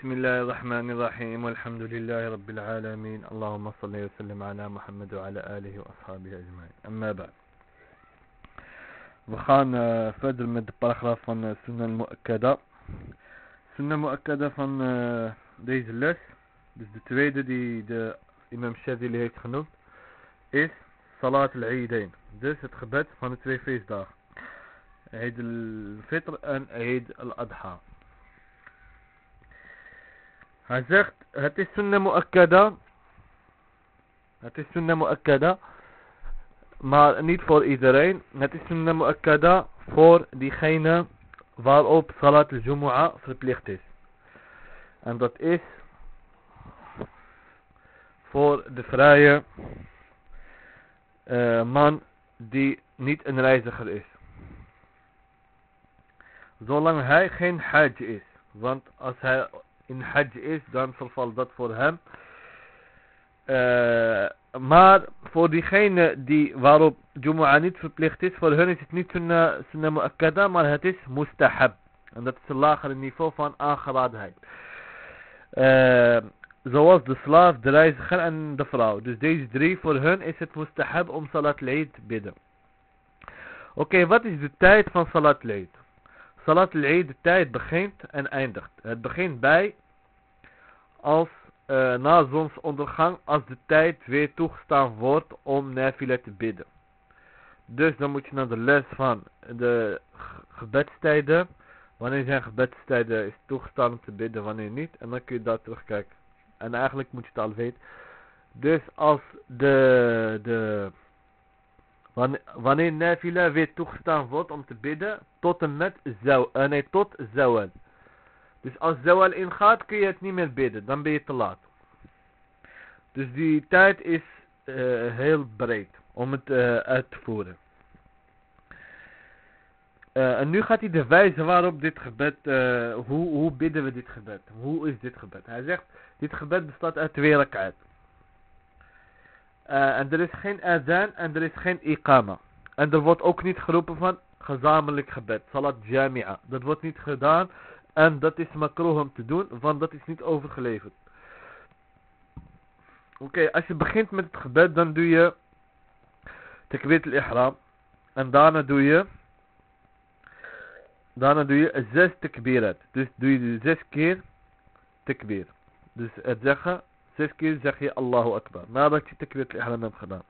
بسم الله الرحمن الرحيم والحمد لله رب العالمين. اللهم صل وسلم على محمد وعلى آله وأصحابه أجمعين. أما بعد. وخان فدر من الدبرخرا فن سنة المؤكدة. سنة مؤكده فن آه، ديز لس. ديز دي دي امام الشافعي اللي هيتخنو اس صلاة العيدين. ديز تخبات فن تري فيس داخ عيد الفطر ان عيد الأضحى. Hij zegt, het is sunnah mu'akkada. Het is sunnah mu'akkada. Maar niet voor iedereen. Het is sunnah mu'akkada voor diegene waarop salat al-jumu'ah verplicht is. En dat is voor de vrije uh, man die niet een reiziger is. Zolang hij geen hajj is. Want als hij in hajj is, dan vervalt dat voor hem. Uh, maar voor diegene die waarop Jumu'ah niet verplicht is, voor hen is het niet sunnah, sunnah mu'akkada, maar het is mustahab. En dat is een lagere niveau van aangeradenheid. Uh, zoals de slaaf, de reiziger en de vrouw. Dus deze drie, voor hun is het mustahab om salat leid te bidden. Oké, wat is de tijd van salat leid? Salat al-Eid, de tijd begint en eindigt. Het begint bij als uh, na zonsondergang, als de tijd weer toegestaan wordt om nafila te bidden. Dus dan moet je naar de les van de gebedstijden. Wanneer zijn gebedstijden is toegestaan om te bidden, wanneer niet. En dan kun je daar terugkijken. En eigenlijk moet je het al weten. Dus als de, de Wanneer nafila weer toegestaan wordt om te bidden tot en met zawal. Uh, nee, tot zawal. Dus als zawal ingaat kun je het niet meer bidden. Dan ben je te laat. Dus die tijd is uh, heel breed om het uh, uit te voeren. Uh, en nu gaat hij de wijze waarop dit gebed, hoe, hoe bidden we dit gebed? Hoe is dit gebed? Hij zegt, dit gebed bestaat uit twee rak'at. En er is geen adhan en er is geen iqama. En er wordt ook niet geroepen van gezamenlijk gebed. Salat jami'a. Dat wordt niet gedaan. En dat is makroh om te doen. Want dat is niet overgeleverd. Oké, als je begint met het gebed. Dan doe je takbir al-ihram. En daarna doe je. Daarna doe je zes takbirat. Dus doe je zes keer takbir. Dus het zeggen Zes keer zeg je Allahu Akbar. Nadat je takbirat al-ihram hebt gedaan.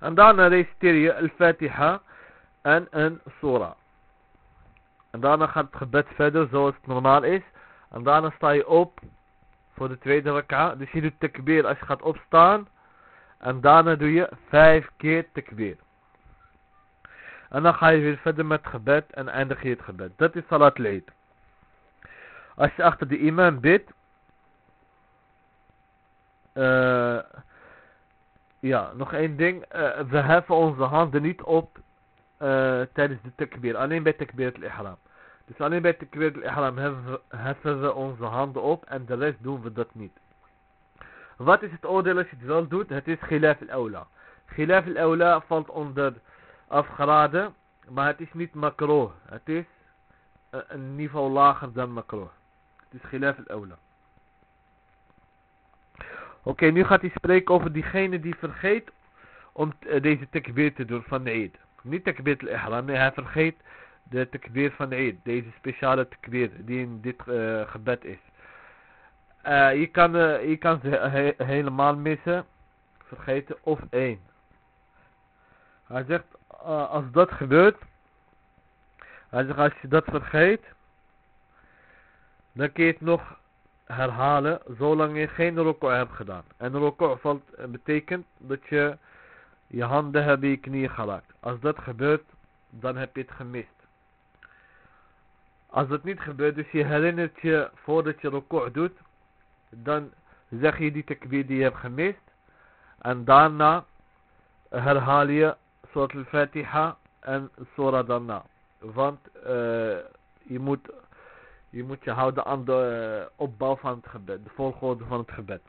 En daarna reciteer je al-Fatiha en een surah. En daarna gaat het gebed verder zoals het normaal is. En daarna sta je op voor de tweede rak'a. Dus je doet takbir als je gaat opstaan. En daarna doe je vijf keer takbir. En dan ga je weer verder met het gebed en eindig je het gebed. Dat is salat leed. Als je achter de imam bidt, uh, ja, nog één ding. Uh, we heffen onze handen niet op tijdens de takbir. Alleen bij takbir al-ihram. Dus alleen bij takbir al-ihram heffen, heffen we onze handen op en de rest doen we dat niet. Wat is het oordeel als je het wel doet? Het is khilaf al-awla. Khilaf al-awla valt onder afgeraden, maar het is niet makro. Het is een niveau lager dan makro. Het is khilaf al-awla. Oké, nu gaat hij spreken over diegene die vergeet om deze takbir te doen van de Eid. Niet takbir al-ihram, nee, hij vergeet de takbir van Eid. Deze speciale takbir die in dit uh, gebed is. Uh, je, kan, je kan ze he helemaal missen, vergeten, of één. Hij zegt, als dat gebeurt, hij zegt, als je dat vergeet, dan kun je het nog herhalen zolang je geen roko hebt gedaan. En roko valt, betekent dat je je handen hebt je knieën geraakt. Als dat gebeurt, dan heb je het gemist. Als dat niet gebeurt, dus je herinnert je voordat je roko doet, dan zeg je die takbir die je hebt gemist. En daarna herhaal je Surat al-Fatiha en Surah daarna. Want uh, je moet je moet je houden aan de uh, opbouw van het gebed. De volgorde van het gebed.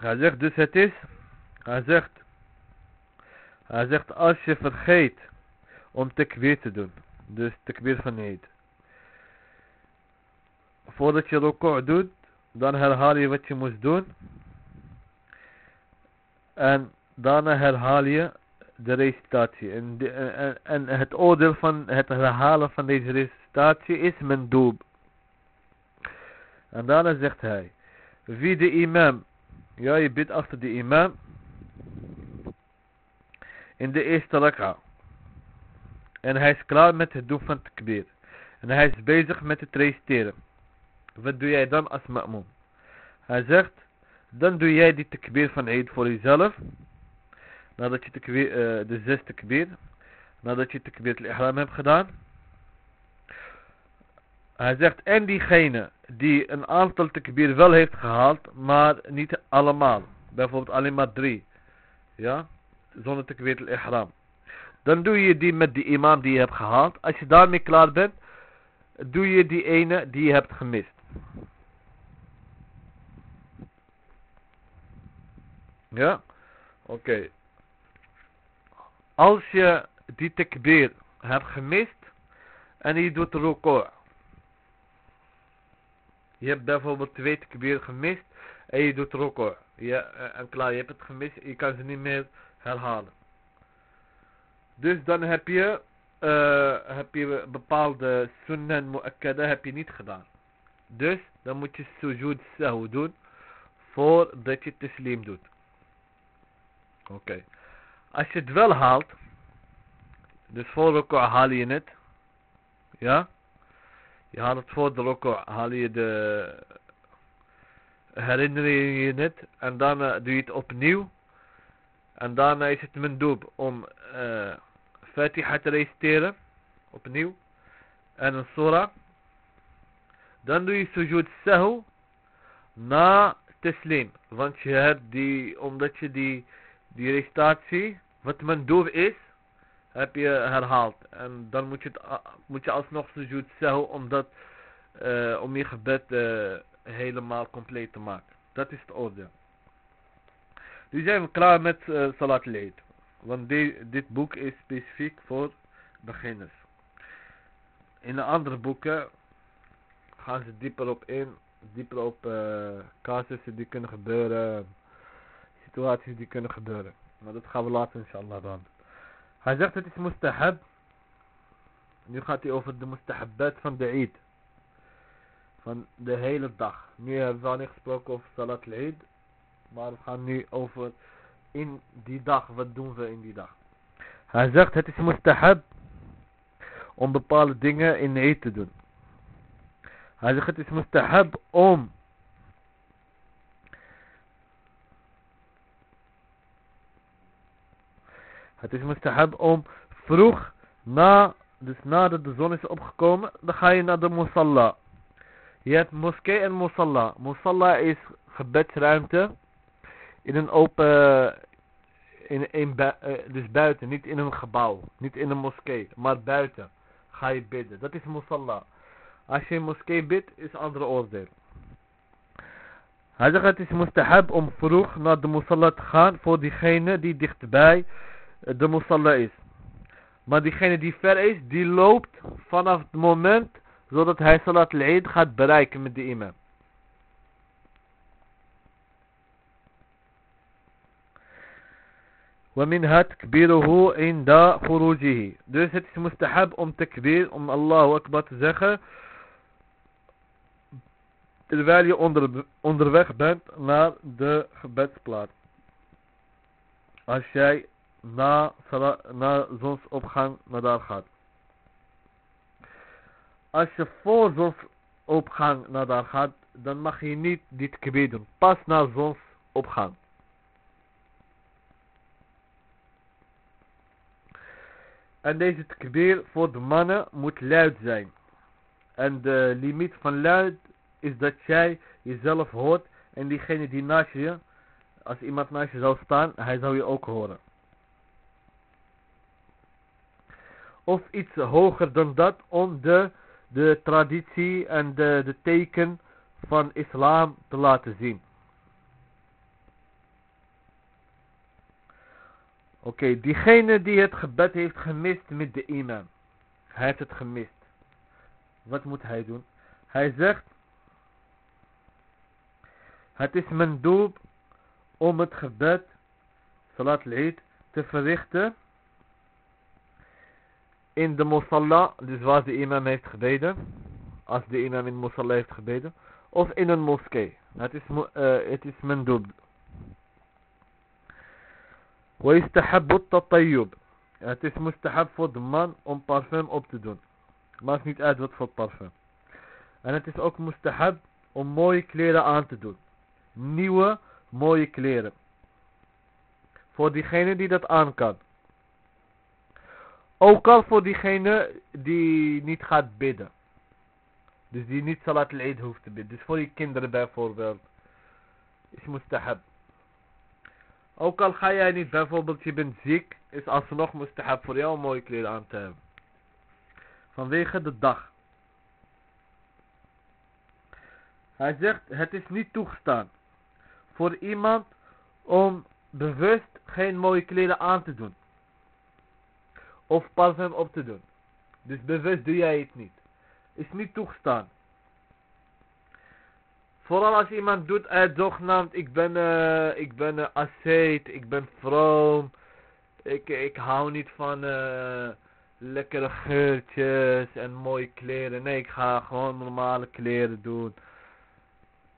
Hij zegt dus het is. Hij zegt. Hij zegt als je vergeet om takbir te doen. Dus takbir van Eid. Voordat je record doet. Dan herhaal je wat je moest doen. En daarna herhaal je de recitatie. En, en, het oordeel van het herhalen van deze recitatie is mendoob. En daarna zegt hij. Wie de imam. Ja, je bidt achter de imam. In de eerste rak'a. En hij is klaar met het doen van takbir. En hij is bezig met het reciteren. Wat doe jij dan als ma'moom? Hij zegt. Dan doe jij die takbir van Eid voor jezelf. Nadat je uh, de zes takbir. Nadat je takbir al-ihram hebt gedaan. Hij zegt, en diegene die een aantal takbir wel heeft gehaald, maar niet allemaal. Bijvoorbeeld alleen maar drie. Ja, zonder takbir al-ihram. Dan doe je die met die imam die je hebt gehaald. Als je daarmee klaar bent, doe je die ene die je hebt gemist. Ja, oké. Als je die takbir hebt gemist en je doet ruku'. Je hebt bijvoorbeeld twee takbir gemist en je doet ruku'. Ja, en klaar, je hebt het gemist, je kan ze niet meer herhalen. Dus dan heb je, uh, heb je bepaalde sunnah mu'akkada heb je niet gedaan. Dus dan moet je sujud sahu doen voordat je teslim doet. Oké. Als je het wel haalt, dus voor de haal je het. Ja. Je haalt het voor de record, haal je de herinner je het en daarna doe je het opnieuw. En daarna is het mijn doel om uh, Fatiha te reciteren. Opnieuw. En een surah. Dan doe je sujud sahu na teslim. Want je hebt die, omdat je die, die recitatie, wat mijn doel is, heb je herhaald. En dan moet je, het, moet je alsnog sujud sahu omdat, uh, om je gebed uh, helemaal compleet te maken. Dat is het oordeel. Nu zijn we klaar met uh, Salat Leed. Want dit boek is specifiek voor beginners. In de andere boeken gaan ze dieper op in. Dieper op casussen die kunnen gebeuren. Situaties die kunnen gebeuren. Maar dat gaan we later inshallah dan. Hij zegt het is mustahab. Nu gaat hij over de mustahabbat van de Eid. Van de hele dag. Nu hebben we al niet gesproken over Salat al-Eid. Maar we gaan nu over in die dag. Wat doen we in die dag? Hij zegt het is mustahab. Om bepaalde dingen in Eid te doen. Hij zegt het is mustahab om Het is mustahab om vroeg na, dus nadat de zon is opgekomen, dan ga je naar de musalla. Je hebt moskee en musalla. Musalla is gebedsruimte in een open, in, in, uh, dus buiten, niet in een gebouw, niet in een moskee, maar buiten ga je bidden. Dat is musalla. Als je in moskee bidt, is een andere oordeel. Hij zegt het is mustahab om vroeg naar de musalla te gaan voor diegene die dichtbij de musalla is. Maar diegene die ver is, die loopt vanaf het moment zodat hij salat al-Eid gaat bereiken met de imam. ومنها تكبيره عند خروجه dus het is mustahab om takbir om Allahu Akbar te zeggen terwijl je onder, onderweg bent naar de gebedsplaats als jij na, na zonsopgang naar daar gaat. Als je voor zonsopgang naar daar gaat, dan mag je niet dit gebed doen. Pas na zonsopgang. En deze takbir voor de mannen moet luid zijn. En de limiet van luid is dat jij jezelf hoort en diegene die naast je, als iemand naast je zou staan, hij zou je ook horen. Of iets hoger dan dat om de, de traditie en de, de teken van islam te laten zien. Oké, diegene die het gebed heeft gemist met de imam. Hij heeft het gemist. Wat moet hij doen? Hij zegt. Het is mijn doel om het gebed, salat al-eid, te verrichten in de musalla, dus waar de imam heeft gebeden, als de imam in de musalla heeft gebeden, of in een moskee. Het is, uh, het is mijn doel. ويستحب التطيب Het is mustahab voor de man om parfum op te doen. Maakt niet uit wat voor parfum. En het is ook mustahab om mooie kleren aan te doen. Nieuwe, mooie kleren. Voor diegene die dat aan kan. Ook al voor diegene die niet gaat bidden. Dus die niet salat al-eid hoeft te bidden. Dus voor je kinderen bijvoorbeeld. Is mustahab. Ook al ga jij niet bijvoorbeeld, je bent ziek. Is alsnog mustahab voor jou mooie kleren aan te hebben. Vanwege de dag. Hij zegt, het is niet toegestaan. Voor iemand om bewust geen mooie kleren aan te doen. Of parfum op te doen. Dus bewust doe jij het niet. Is niet toegestaan. Vooral als iemand doet uit zogenaamd, ik ben, uh, ik ben uh, ik ben vroom. Ik, ik hou niet van uh, lekkere geurtjes en mooie kleren. Nee, ik ga gewoon normale kleren doen.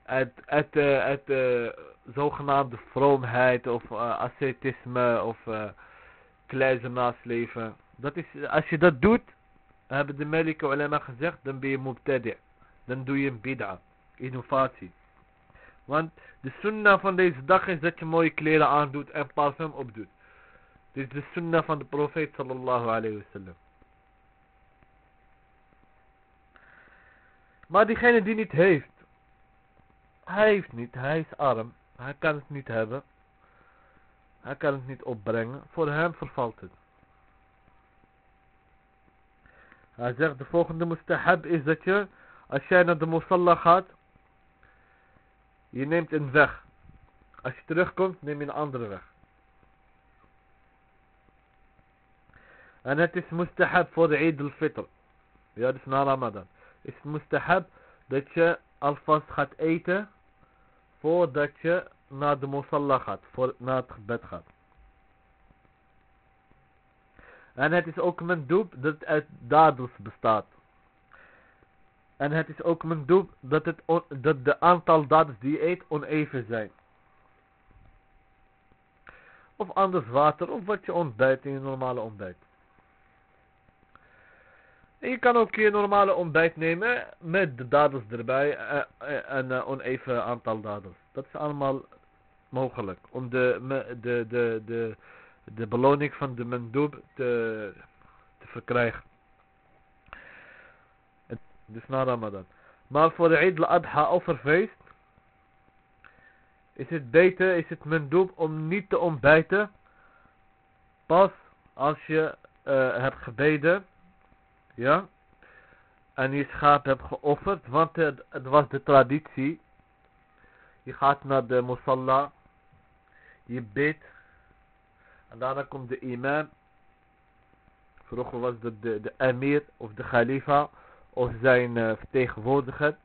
Uit, uit, uit zogenaamde vroomheid of ascetisme of uh, leven. Dat is, als je dat doet, hebben de Malika ulama gezegd, dan ben je mubtadi'. Dan doe je een bid'a, innovatie. Want de sunnah van deze dag is dat je mooie kleren aandoet en parfum opdoet. Dit is de sunnah van de profeet sallallahu alayhi wasallam. Maar diegene die niet heeft, hij heeft niet, hij is arm, hij kan het niet hebben. Hij kan het niet opbrengen, voor hem vervalt het. Hij zegt de volgende mustahab is dat je, als jij naar de musalla gaat, je neemt een weg. Als je terugkomt, neem je een andere weg. En het is mustahab voor de Eid al-Fitr. Ja, dus na Ramadan. Het is mustahab dat je alvast gaat eten voordat je naar de musalla gaat, voor, naar het gebed gaat. En het is ook mijn doel dat het uit dadels bestaat. En het is ook mijn doel dat, het dat de aantal dadels die je eet oneven zijn. Of anders water, of wat je ontbijt in je normale ontbijt. En je kan ook je normale ontbijt nemen met de dadels erbij eh, eh, en een oneven aantal dadels. Dat is allemaal mogelijk om de, de, de, de, de beloning van de mendoob te, te verkrijgen. Dus na Ramadan. Maar voor de Eid al-Adha offerfeest is het beter, is het mendoob om niet te ontbijten pas als je uh, hebt gebeden ja, en je schaap hebt geofferd, want het, het was de traditie. Je gaat naar de musalla, je bidt, en daarna komt de imam. Vroeger was het de, de emir of de khalifa of zijn uh, vertegenwoordiger.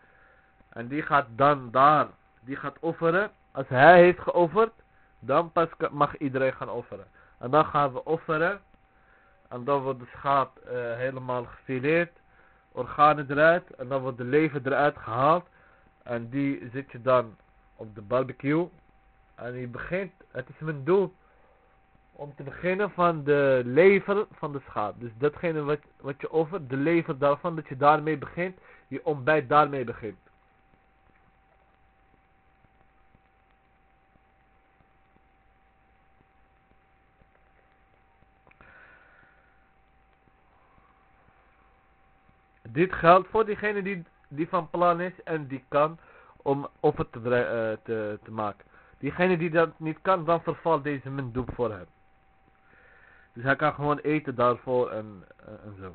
En die gaat dan daar, die gaat offeren. Als hij heeft geofferd, dan pas mag iedereen gaan offeren. En dan gaan we offeren. En dan wordt de schaap uh, helemaal gefileerd. Organen eruit. En dan wordt de lever eruit gehaald. En die zit je dan op de barbecue. En je begint, het is mijn doel om te beginnen van de lever van de schaap. Dus datgene wat, wat je offert, de lever daarvan, dat je daarmee begint. Je ontbijt daarmee begint. Dit geldt voor diegene die, die van plan is en die kan om offer te, uh, te, te maken. Diegene die dat niet kan, dan vervalt deze doep voor hem. Dus hij kan gewoon eten daarvoor en, uh, en zo.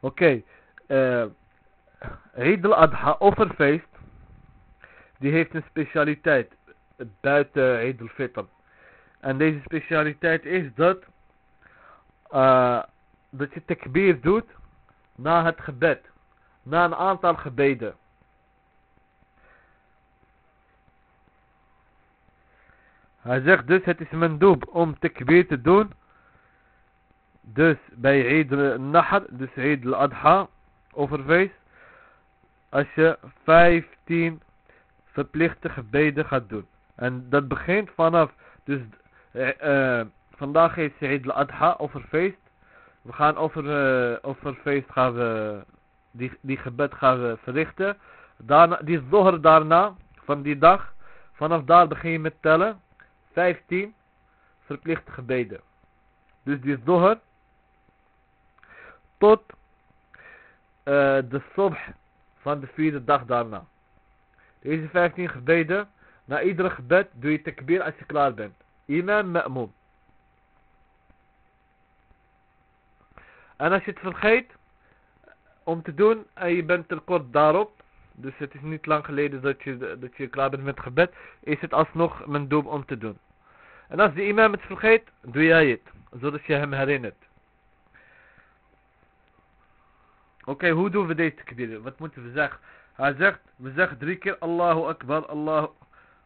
Oké. Okay. Uh, Eid al-Adha, offerfeest. Die heeft een specialiteit. buiten Eid al-Fitr. En deze specialiteit is dat, uh, dat je takbir doet na het gebed. Na een aantal gebeden. Hij zegt dus het is mijn doel om takbir te doen. Dus bij Eid al-Nahr, dus Eid al-Adha, overfeest. Als je 15 verplichte gebeden gaat doen. En dat begint vanaf, dus uh, vandaag is Eid al-Adha, overfeest. We gaan over, uh, over feest gaan we, die, die gebed gaan we verrichten. Daarna, die zoger daarna, van die dag, vanaf daar begin je met tellen. 15 verplichte gebeden. Dus die zoger tot uh, de subh van de vierde dag daarna. Deze 15 gebeden, na iedere gebed doe je takbir als je klaar bent. Imam ma'moom. En als je het vergeet om te doen en je bent er kort daarop, dus het is niet lang geleden dat je, dat je klaar bent met gebed, is het alsnog mijn doel om te doen. En als de imam het vergeet, doe jij het, zodat je hem herinnert. Oké, hoe doen we deze takbir? Wat moeten we zeggen? Hij zegt, we zeggen drie keer Allahu Akbar, Allahu,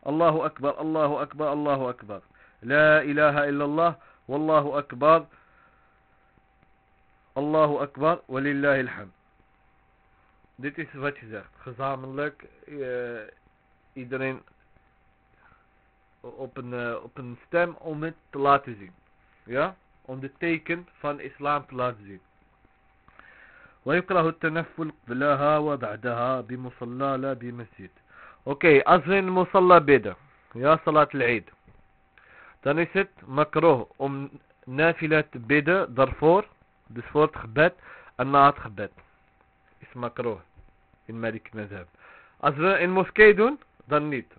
Allahu Akbar, Allahu Akbar, Allahu Akbar. La ilaha illallah, Wallahu Akbar. Allahu Akbar, walillahi alhamd Dit is wat je zegt. Gezamenlijk, uh, iedereen op een, uh, op een stem om het te laten zien. Ja? Om de teken van islam te laten zien. ويكره التنفل قبلها وبعدها بمصلى لا بمسجد Oké, als we in musalla bidden, ja, salat al-Eid, dan is het makroh om nafila te bidden daarvoor, dus voor het gebed en na het gebed. Is makroh in Malik Mazhab. Als we in moskee doen, dan niet.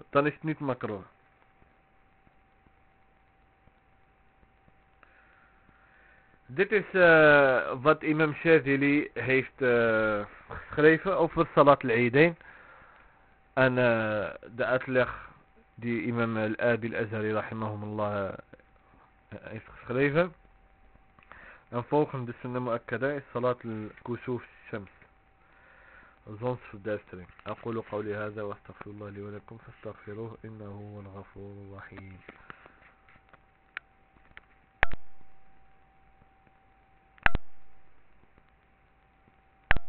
Dit is uh, wat imam Shazili heeft uh, geschreven over Salat al-Eidain. En uh, de uitleg die imam al-Abi al-Azhari rahimahumullah heeft geschreven. En volgende sunnah mu'akkada is Salat al-Kusuf shams. zonsverduistering. أقول قولي هذا وأستغفر الله لي ولكم فاستغفروه إنه هو الغفور الرحيم